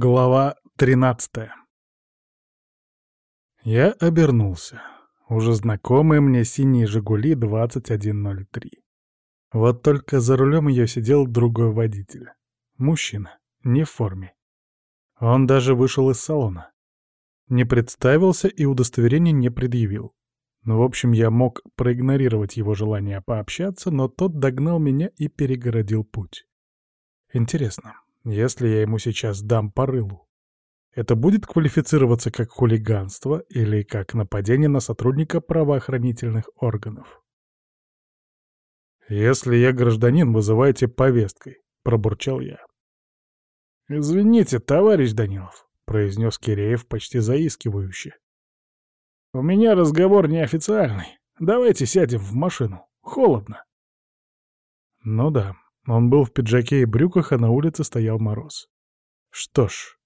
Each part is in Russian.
Глава 13 Я обернулся. Уже знакомые мне синие «Жигули» 2103. Вот только за рулем ее сидел другой водитель. Мужчина, не в форме. Он даже вышел из салона. Не представился и удостоверение не предъявил. Ну, в общем, я мог проигнорировать его желание пообщаться, но тот догнал меня и перегородил путь. Интересно, если я ему сейчас дам по рылу, это будет квалифицироваться как хулиганство или как нападение на сотрудника правоохранительных органов? «Если я гражданин, вызывайте повесткой», — пробурчал я. «Извините, товарищ Данилов», — произнес Киреев почти заискивающе. «У меня разговор неофициальный. Давайте сядем в машину. Холодно». Ну да, он был в пиджаке и брюках, а на улице стоял мороз. Что ж,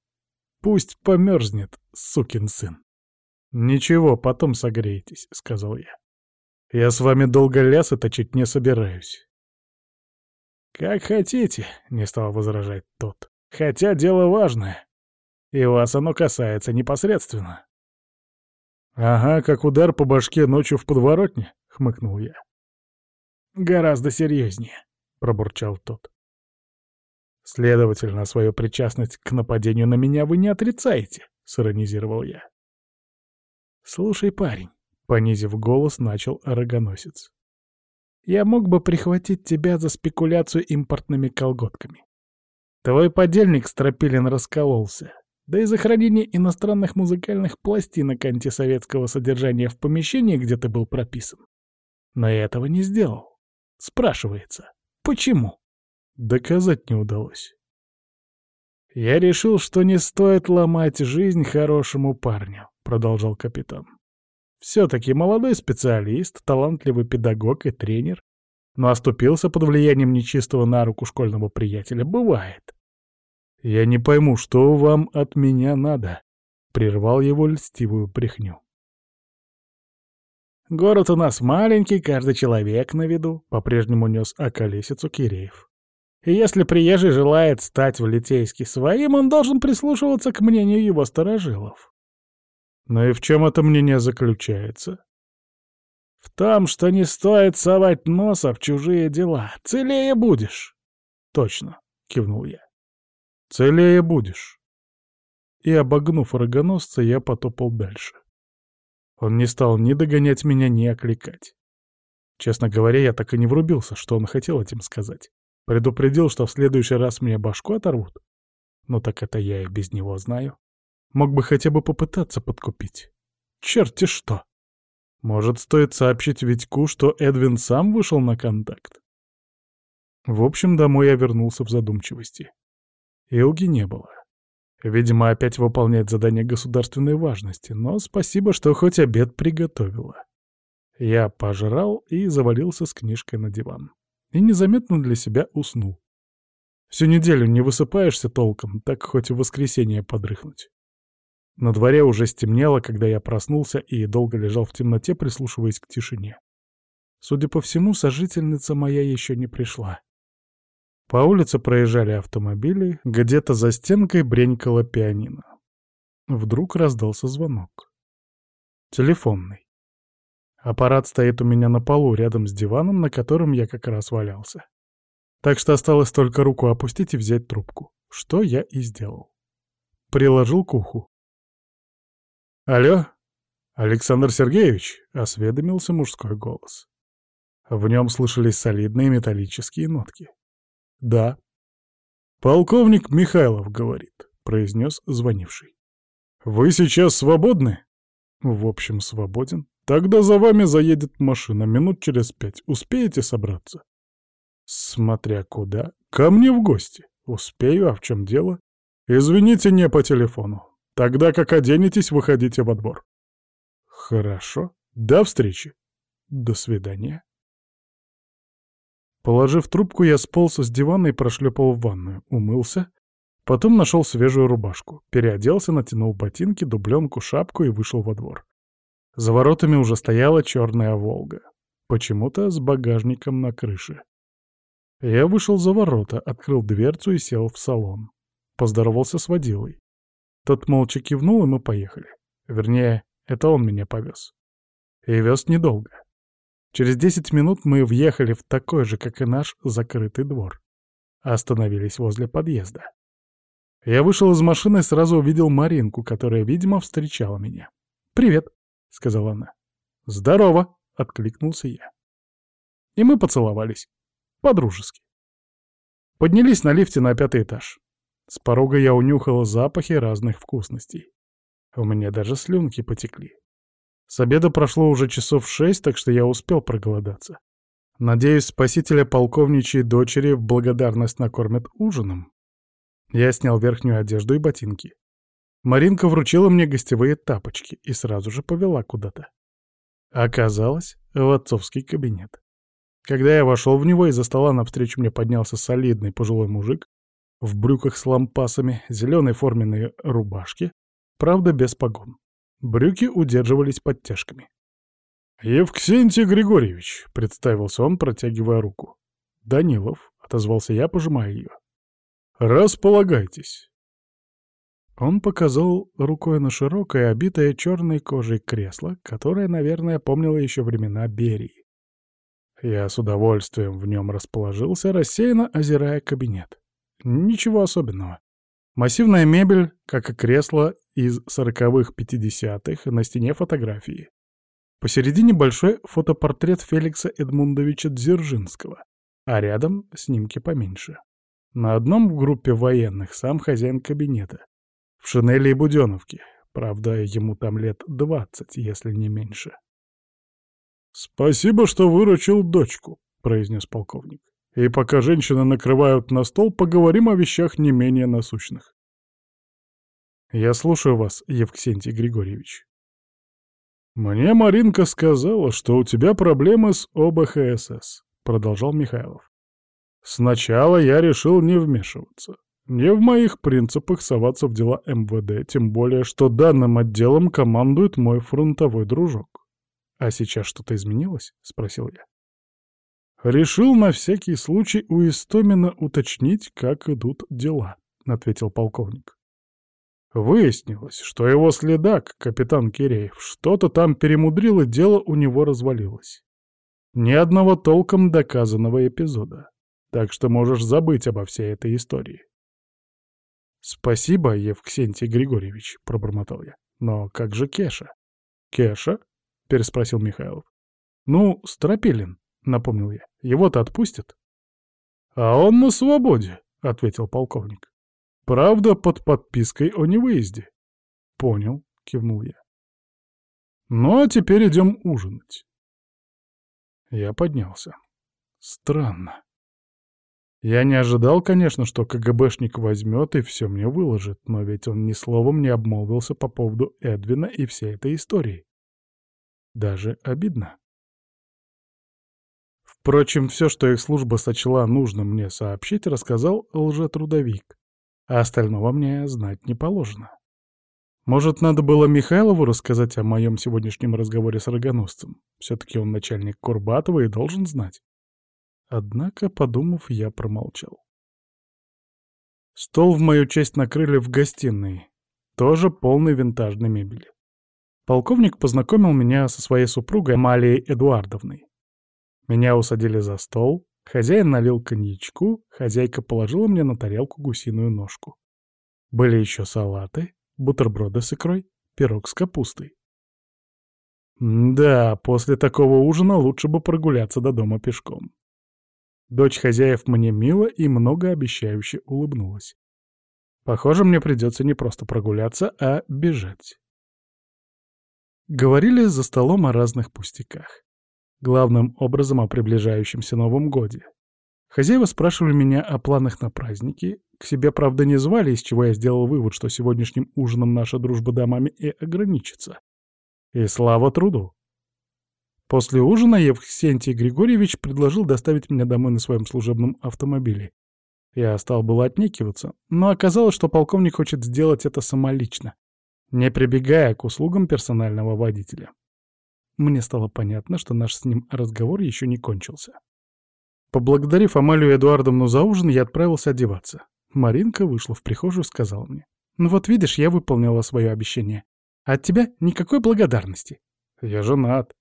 пусть померзнет, сукин сын. «Ничего, потом согреетесь», — сказал я. «Я с вами долго лясы точить не собираюсь». «Как хотите», — не стал возражать тот. «Хотя дело важное, и вас оно касается непосредственно». «Ага, как удар по башке ночью в подворотне», — хмыкнул я. «Гораздо серьезнее», пробурчал тот. «Следовательно, свою причастность к нападению на меня вы не отрицаете», — сиронизировал я. «Слушай, парень», — понизив голос, начал рогоносец. «Я мог бы прихватить тебя за спекуляцию импортными колготками. Твой подельник Стропилин раскололся, да и за хранение иностранных музыкальных пластинок антисоветского содержания в помещении, где ты был прописан. Но я этого не сделал. Спрашивается, Почему? Доказать не удалось. «Я решил, что не стоит ломать жизнь хорошему парню», — продолжал капитан. «Все-таки молодой специалист, талантливый педагог и тренер, но оступился под влиянием нечистого на руку школьного приятеля. Бывает. Я не пойму, что вам от меня надо», — прервал его льстивую прихню. Город у нас маленький, каждый человек на виду, — по-прежнему нес околесицу Киреев. И если приезжий желает стать в Литейске своим, он должен прислушиваться к мнению его сторожилов. Но и в чем это мнение заключается? В том, что не стоит совать носа в чужие дела. Целее будешь. Точно, — кивнул я. Целее будешь. И, обогнув рогоносца, я потопал дальше. Он не стал ни догонять меня, ни окликать. Честно говоря, я так и не врубился, что он хотел этим сказать. Предупредил, что в следующий раз мне башку оторвут. Но так это я и без него знаю. Мог бы хотя бы попытаться подкупить. Черти что! Может, стоит сообщить Витьку, что Эдвин сам вышел на контакт? В общем, домой я вернулся в задумчивости. Илги не было. Видимо, опять выполняет задание государственной важности, но спасибо, что хоть обед приготовила. Я пожрал и завалился с книжкой на диван. И незаметно для себя уснул. Всю неделю не высыпаешься толком, так хоть в воскресенье подрыхнуть. На дворе уже стемнело, когда я проснулся и долго лежал в темноте, прислушиваясь к тишине. Судя по всему, сожительница моя еще не пришла. По улице проезжали автомобили, где-то за стенкой бренькало пианино. Вдруг раздался звонок. Телефонный. Аппарат стоит у меня на полу рядом с диваном, на котором я как раз валялся. Так что осталось только руку опустить и взять трубку, что я и сделал. Приложил к уху. «Алло, Александр Сергеевич?» — осведомился мужской голос. В нем слышались солидные металлические нотки. «Да». «Полковник Михайлов говорит», — произнес звонивший. «Вы сейчас свободны?» «В общем, свободен. Тогда за вами заедет машина минут через пять. Успеете собраться?» «Смотря куда. Ко мне в гости. Успею, а в чем дело?» «Извините, не по телефону. Тогда как оденетесь, выходите во двор». «Хорошо. До встречи. До свидания». Положив трубку, я сполз с дивана и прошлепал в ванную, умылся, потом нашел свежую рубашку, переоделся, натянул ботинки, дубленку, шапку и вышел во двор. За воротами уже стояла черная «Волга», почему-то с багажником на крыше. Я вышел за ворота, открыл дверцу и сел в салон. поздоровался с водилой. Тот молча кивнул, и мы поехали. Вернее, это он меня повез. И вез недолго. Через десять минут мы въехали в такой же, как и наш, закрытый двор. Остановились возле подъезда. Я вышел из машины и сразу увидел Маринку, которая, видимо, встречала меня. «Привет», — сказала она. «Здорово», — откликнулся я. И мы поцеловались. По-дружески. Поднялись на лифте на пятый этаж. С порога я унюхал запахи разных вкусностей. У меня даже слюнки потекли. С обеда прошло уже часов шесть, так что я успел проголодаться. Надеюсь, спасителя полковничьей дочери в благодарность накормят ужином. Я снял верхнюю одежду и ботинки. Маринка вручила мне гостевые тапочки и сразу же повела куда-то. Оказалось, в отцовский кабинет. Когда я вошел в него, из-за стола навстречу мне поднялся солидный пожилой мужик в брюках с лампасами, зеленой форменной рубашке, правда без погон. Брюки удерживались подтяжками. «Евксентий Григорьевич», — представился он, протягивая руку. «Данилов», — отозвался я, пожимая ее. «Располагайтесь». Он показал рукой на широкое, обитое черной кожей кресло, которое, наверное, помнило еще времена Берии. Я с удовольствием в нем расположился, рассеянно озирая кабинет. Ничего особенного. Массивная мебель, как и кресло из сороковых-пятидесятых, на стене фотографии. Посередине большой фотопортрет Феликса Эдмундовича Дзержинского, а рядом снимки поменьше. На одном в группе военных сам хозяин кабинета. В шинели и буденовке. Правда, ему там лет двадцать, если не меньше. «Спасибо, что выручил дочку», — произнес полковник. «И пока женщины накрывают на стол, поговорим о вещах не менее насущных». «Я слушаю вас, Евксентий Григорьевич». «Мне Маринка сказала, что у тебя проблемы с ОБХСС», — продолжал Михайлов. «Сначала я решил не вмешиваться. Не в моих принципах соваться в дела МВД, тем более, что данным отделом командует мой фронтовой дружок. «А сейчас что-то изменилось?» — спросил я. «Решил на всякий случай у Истомина уточнить, как идут дела», — ответил полковник. Выяснилось, что его следак, капитан Киреев, что-то там перемудрил, и дело у него развалилось. Ни одного толком доказанного эпизода. Так что можешь забыть обо всей этой истории. «Спасибо, Евксентий Григорьевич», — пробормотал я. «Но как же Кеша?» «Кеша?» переспросил Михайлов. «Ну, Стропилин», — напомнил я. «Его-то отпустят?» «А он на свободе», — ответил полковник. «Правда, под подпиской о невыезде». «Понял», — кивнул я. «Ну, а теперь идем ужинать». Я поднялся. Странно. Я не ожидал, конечно, что КГБшник возьмет и все мне выложит, но ведь он ни словом не обмолвился по поводу Эдвина и всей этой истории. Даже обидно. Впрочем, все, что их служба сочла нужно мне сообщить, рассказал лжетрудовик, а остального мне знать не положено. Может, надо было Михайлову рассказать о моем сегодняшнем разговоре с рогоносцем? Все-таки он начальник Курбатова и должен знать. Однако, подумав, я промолчал. Стол в мою честь накрыли в гостиной, тоже полной винтажной мебели. Полковник познакомил меня со своей супругой Амалией Эдуардовной. Меня усадили за стол, хозяин налил коньячку, хозяйка положила мне на тарелку гусиную ножку. Были еще салаты, бутерброды с икрой, пирог с капустой. Да, после такого ужина лучше бы прогуляться до дома пешком. Дочь хозяев мне мило и многообещающе улыбнулась. Похоже, мне придется не просто прогуляться, а бежать. Говорили за столом о разных пустяках. Главным образом о приближающемся Новом Годе. Хозяева спрашивали меня о планах на праздники. К себе, правда, не звали, из чего я сделал вывод, что сегодняшним ужином наша дружба домами и ограничится. И слава труду. После ужина Евксентий Григорьевич предложил доставить меня домой на своем служебном автомобиле. Я стал было отнекиваться, но оказалось, что полковник хочет сделать это самолично, не прибегая к услугам персонального водителя. Мне стало понятно, что наш с ним разговор еще не кончился. Поблагодарив Амалию Эдуардовну за ужин, я отправился одеваться. Маринка вышла в прихожую и сказала мне. «Ну вот видишь, я выполнила свое обещание. От тебя никакой благодарности». «Я женат».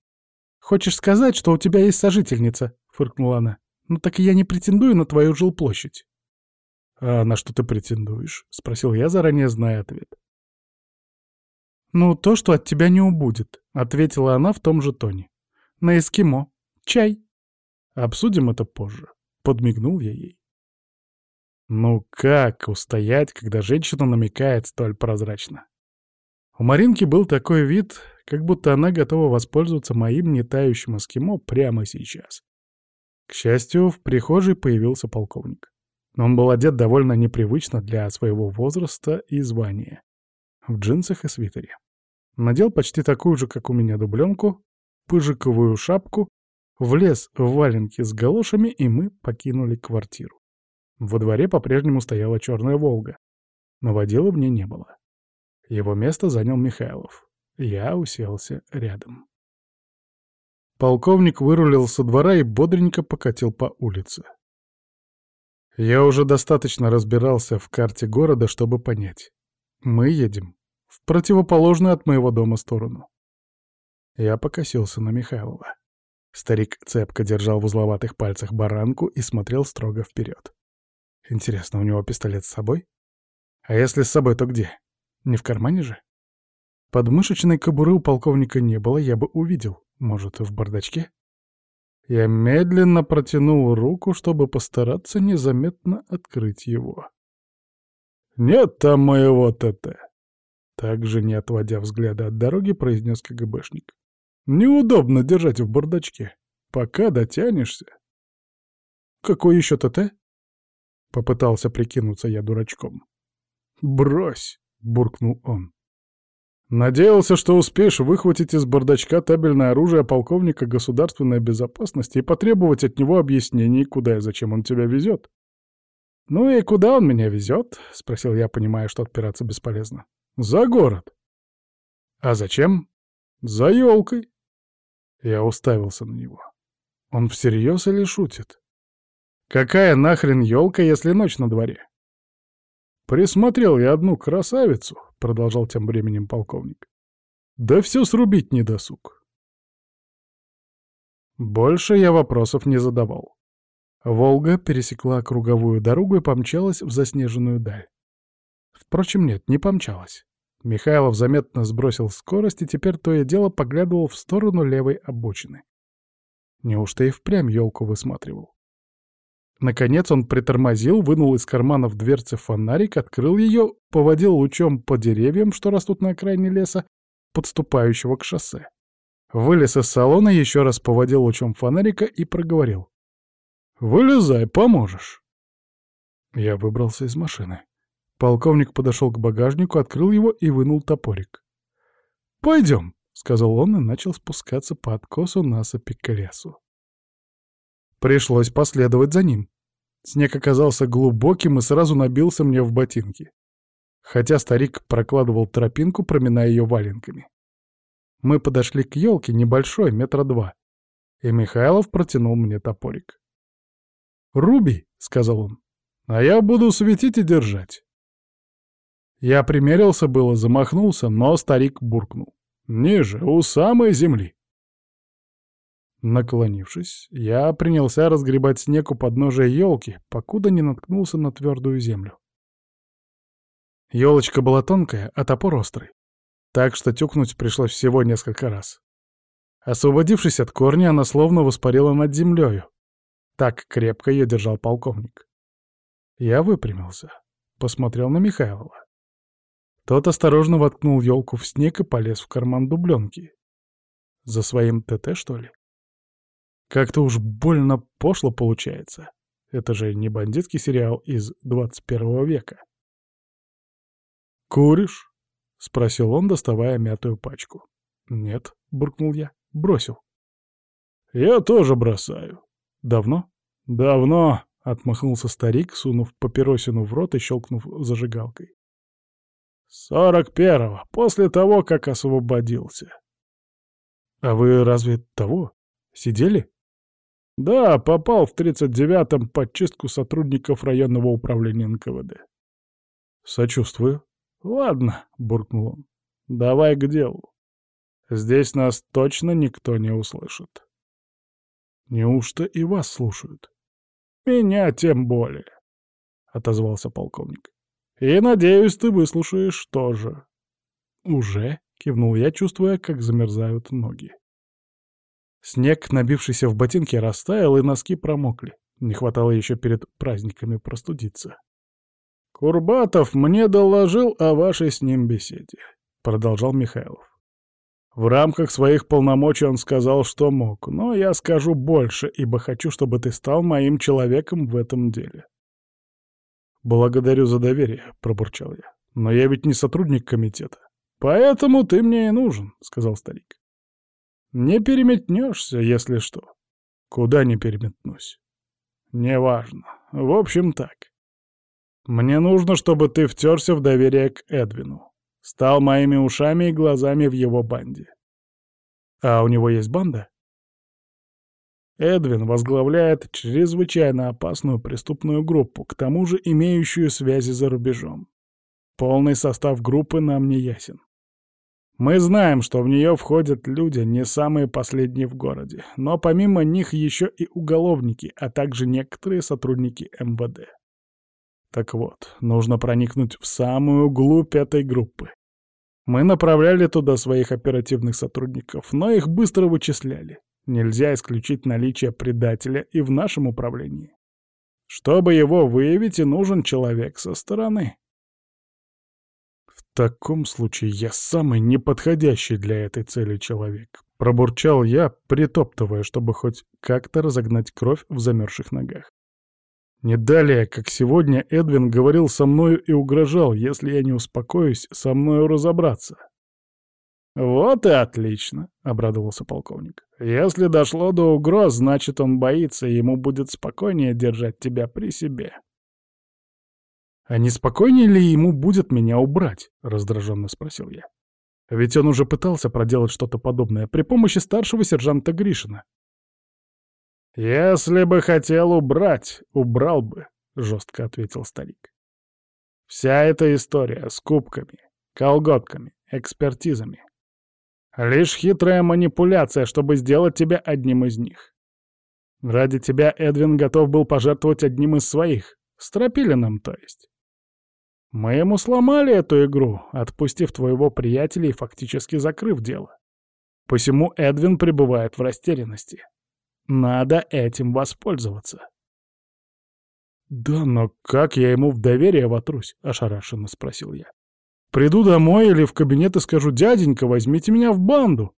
«Хочешь сказать, что у тебя есть сожительница?» — фыркнула она. «Ну так я не претендую на твою жилплощадь». «А на что ты претендуешь?» — спросил я, заранее зная ответ. «Ну, то, что от тебя не убудет», — ответила она в том же тоне. «На эскимо. Чай». «Обсудим это позже», — подмигнул я ей. Ну как устоять, когда женщина намекает столь прозрачно? У Маринки был такой вид, как будто она готова воспользоваться моим нетающим эскимо прямо сейчас. К счастью, в прихожей появился полковник. Он был одет довольно непривычно для своего возраста и звания. В джинсах и свитере. Надел почти такую же, как у меня, дубленку, пыжиковую шапку, влез в валенки с галошами, и мы покинули квартиру. Во дворе по-прежнему стояла черная «Волга», но водила в ней не было. Его место занял Михайлов. Я уселся рядом. Полковник вырулил со двора и бодренько покатил по улице. Я уже достаточно разбирался в карте города, чтобы понять. Мы едем в противоположную от моего дома сторону. Я покосился на Михайлова. Старик цепко держал в узловатых пальцах баранку и смотрел строго вперед. Интересно, у него пистолет с собой? А если с собой, то где? Не в кармане же? Подмышечной кобуры у полковника не было, я бы увидел. Может, в бардачке? Я медленно протянул руку, чтобы постараться незаметно открыть его. «Нет там моего ТТ!» Также, не отводя взгляда от дороги, произнес КГБшник. «Неудобно держать в бардачке. Пока дотянешься». «Какой еще ТТ?» Попытался прикинуться я дурачком. «Брось!» — буркнул он. «Надеялся, что успеешь выхватить из бардачка табельное оружие полковника государственной безопасности и потребовать от него объяснений, куда и зачем он тебя везет». «Ну и куда он меня везет?» — спросил я, понимая, что отпираться бесполезно. «За город». «А зачем?» «За елкой». Я уставился на него. Он всерьез или шутит? Какая нахрен елка, если ночь на дворе? Присмотрел я одну красавицу, продолжал тем временем полковник. Да все срубить не досуг. Больше я вопросов не задавал. Волга пересекла круговую дорогу и помчалась в заснеженную даль. Впрочем, нет, не помчалась. Михайлов заметно сбросил скорость и теперь то и дело поглядывал в сторону левой обочины. Неужто и впрямь елку высматривал? Наконец он притормозил, вынул из кармана в дверце фонарик, открыл ее, поводил лучом по деревьям, что растут на окраине леса, подступающего к шоссе. Вылез из салона, еще раз поводил лучом фонарика и проговорил. «Вылезай, поможешь». Я выбрался из машины. Полковник подошел к багажнику, открыл его и вынул топорик. «Пойдем», — сказал он и начал спускаться по откосу насыпи к лесу. Пришлось последовать за ним. Снег оказался глубоким и сразу набился мне в ботинки. Хотя старик прокладывал тропинку, проминая ее валенками. Мы подошли к елке, небольшой, метра два, и Михайлов протянул мне топорик. «Руби», — сказал он, — «а я буду светить и держать». Я примерился было, замахнулся, но старик буркнул. «Ниже, у самой земли». Наклонившись, я принялся разгребать снег у подножия елки, покуда не наткнулся на твердую землю. Елочка была тонкая, а топор острый, так что тюкнуть пришлось всего несколько раз. Освободившись от корня, она словно воспарила над землею. Так крепко ее держал полковник. Я выпрямился, посмотрел на Михайлова. Тот осторожно воткнул елку в снег и полез в карман дубленки. За своим ТТ, что ли? Как-то уж больно пошло получается. Это же не бандитский сериал из 21 века. «Куришь?» — спросил он, доставая мятую пачку. «Нет», — буркнул я, — бросил. «Я тоже бросаю». «Давно?» «Давно», — отмахнулся старик, сунув папиросину в рот и щелкнув зажигалкой. «Сорок первого, после того, как освободился». «А вы разве того? Сидели?» Да, попал в 39-м под чистку сотрудников районного управления НКВД. Сочувствую. Ладно, буркнул он. Давай к делу. Здесь нас точно никто не услышит. Неужто и вас слушают? Меня тем более, отозвался полковник. И, надеюсь, ты выслушаешь тоже. Уже? Кивнул я, чувствуя, как замерзают ноги. Снег, набившийся в ботинки, растаял, и носки промокли. Не хватало еще перед праздниками простудиться. «Курбатов мне доложил о вашей с ним беседе», — продолжал Михайлов. В рамках своих полномочий он сказал, что мог, но я скажу больше, ибо хочу, чтобы ты стал моим человеком в этом деле. «Благодарю за доверие», — пробурчал я. «Но я ведь не сотрудник комитета». «Поэтому ты мне и нужен», — сказал старик. «Не переметнешься, если что». «Куда не переметнусь?» «Неважно. В общем, так. Мне нужно, чтобы ты втерся в доверие к Эдвину. Стал моими ушами и глазами в его банде. А у него есть банда? Эдвин возглавляет чрезвычайно опасную преступную группу, к тому же имеющую связи за рубежом. Полный состав группы нам не ясен. Мы знаем, что в нее входят люди, не самые последние в городе, но помимо них еще и уголовники, а также некоторые сотрудники МВД. Так вот, нужно проникнуть в самую глубь этой группы. Мы направляли туда своих оперативных сотрудников, но их быстро вычисляли. Нельзя исключить наличие предателя и в нашем управлении. Чтобы его выявить, и нужен человек со стороны. В таком случае я самый неподходящий для этой цели человек. Пробурчал я, притоптывая, чтобы хоть как-то разогнать кровь в замерзших ногах. Не далее, как сегодня, Эдвин говорил со мною и угрожал, если я не успокоюсь, со мною разобраться. «Вот и отлично», — обрадовался полковник. «Если дошло до угроз, значит, он боится, и ему будет спокойнее держать тебя при себе». «А не спокойнее ли ему будет меня убрать?» — раздраженно спросил я. «Ведь он уже пытался проделать что-то подобное при помощи старшего сержанта Гришина. «Если бы хотел убрать, убрал бы», — жестко ответил старик. «Вся эта история с кубками, колготками, экспертизами — лишь хитрая манипуляция, чтобы сделать тебя одним из них. Ради тебя Эдвин готов был пожертвовать одним из своих, Стропилиным, то есть. Мы ему сломали эту игру, отпустив твоего приятеля и фактически закрыв дело. Посему Эдвин пребывает в растерянности. Надо этим воспользоваться. «Да, но как я ему в доверие вотрусь?» — ошарашенно спросил я. «Приду домой или в кабинет и скажу, дяденька, возьмите меня в банду».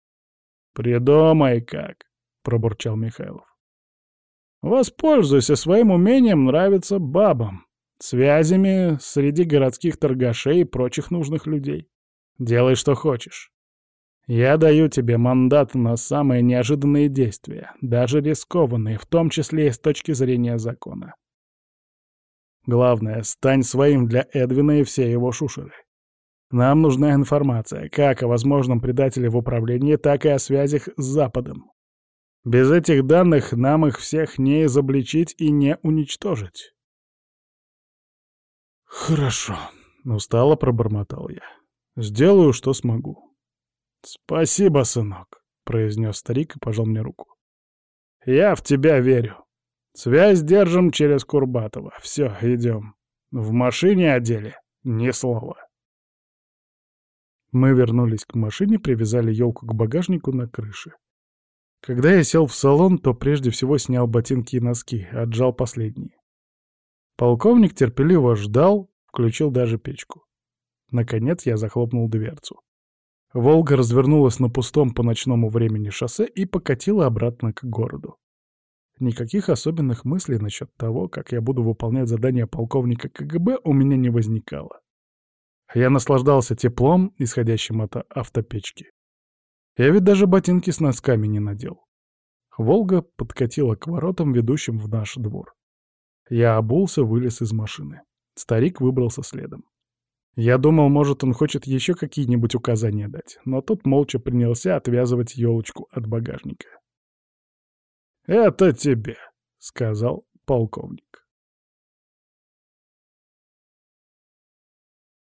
«Придумай как», — пробурчал Михайлов. «Воспользуйся своим умением нравиться бабам, связями среди городских торгашей и прочих нужных людей. Делай, что хочешь. Я даю тебе мандат на самые неожиданные действия, даже рискованные, в том числе и с точки зрения закона. Главное, стань своим для Эдвина и все его шушеры. Нам нужна информация, как о возможном предателе в управлении, так и о связях с Западом. Без этих данных нам их всех не изобличить и не уничтожить. «Хорошо», — устало пробормотал я. «Сделаю, что смогу». «Спасибо, сынок», — произнес старик и пожал мне руку. «Я в тебя верю. Связь держим через Курбатова. Все, идем. В машине одели. Ни слова». Мы вернулись к машине, привязали елку к багажнику на крыше. Когда я сел в салон, то прежде всего снял ботинки и носки, отжал последние. Полковник терпеливо ждал, включил даже печку. Наконец я захлопнул дверцу. Волга развернулась на пустом по ночному времени шоссе и покатила обратно к городу. Никаких особенных мыслей насчет того, как я буду выполнять задание полковника КГБ, у меня не возникало. Я наслаждался теплом, исходящим от автопечки. Я ведь даже ботинки с носками не надел. Волга подкатила к воротам, ведущим в наш двор. Я обулся, вылез из машины. Старик выбрался следом. Я думал, может, он хочет еще какие-нибудь указания дать, но тот молча принялся отвязывать елочку от багажника. «Это тебе», — сказал полковник.